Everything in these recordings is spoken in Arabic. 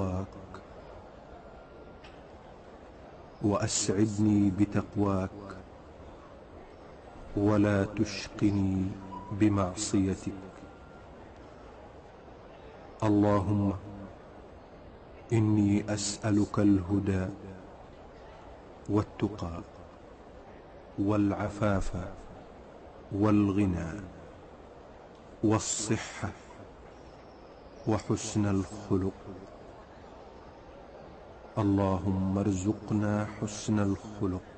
ألقاك وأسعدني بتقواك ولا تشقني بمعصيتك. اللهم إني أسألك الهدى والتقى والعفاف والغنى والصحة وحسن الخلق. اللهم ارزقنا حسن الخلق.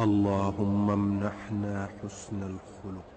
اللهم امنحنا حسن الخلق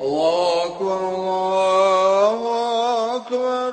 الله أكبر الله أكبر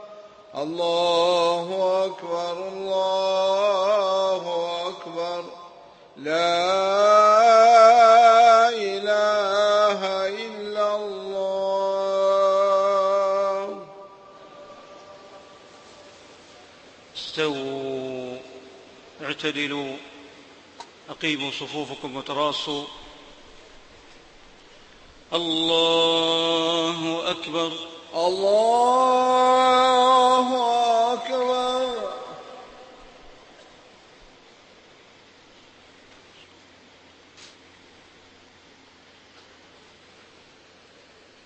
الله أكبر الله أكبر. لا إله إلا الله. استووا اعتدلوا أقيموا صفوفكم وتراصوا. الله أكبر. الله أكبر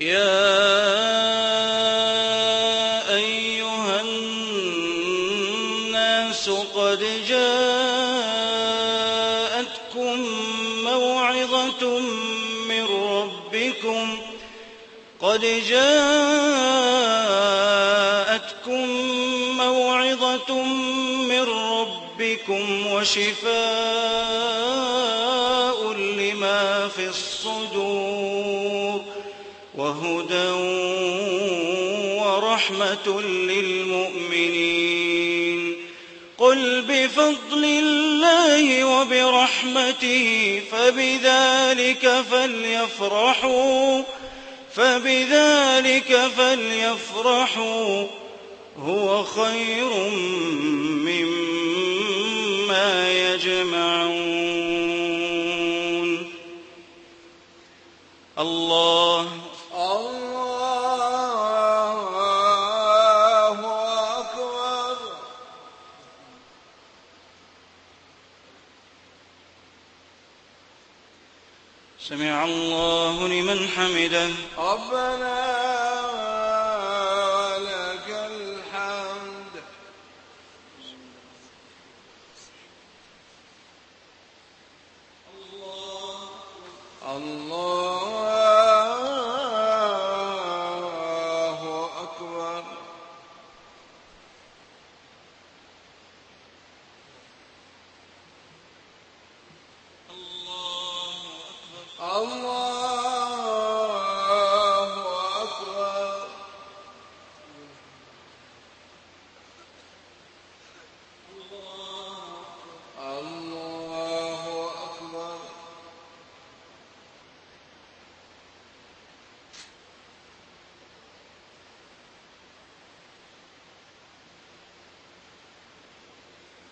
يا أيها الناس قد جاءتكم موعظة من ربكم. قد جاءتكم موعظة من ربكم وشفاء لما في الصدور. وهدى ورحمة للمؤمنين. قل بفضل الله وبرحمته فبذلك فليفرحوا فبذلك فليفرحوا. هو خير مما يجمعون. الله حمده ربنا لك الحمد. الله أكبر الله أكبر الله أكبر الله أكبر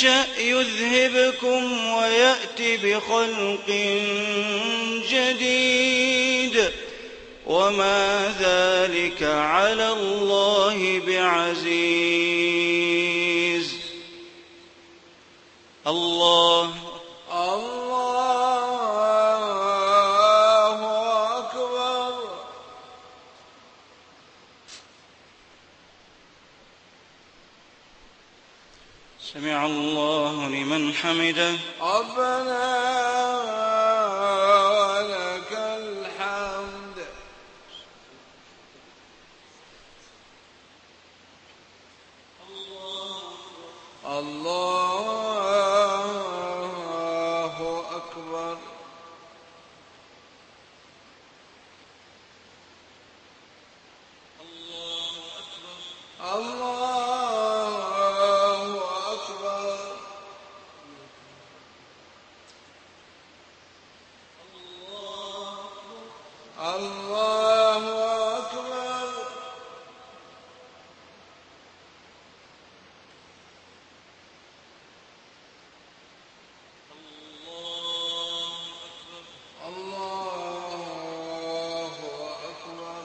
يشأ يذهبكم ويأت بخلق جديد. وما ذلك على الله بعزيز. الله الله أكبر سمع الله لمن حمده. ربنا لك الحمد الله أكبر الله أكبر الله أكبر الله أكبر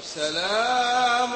السلام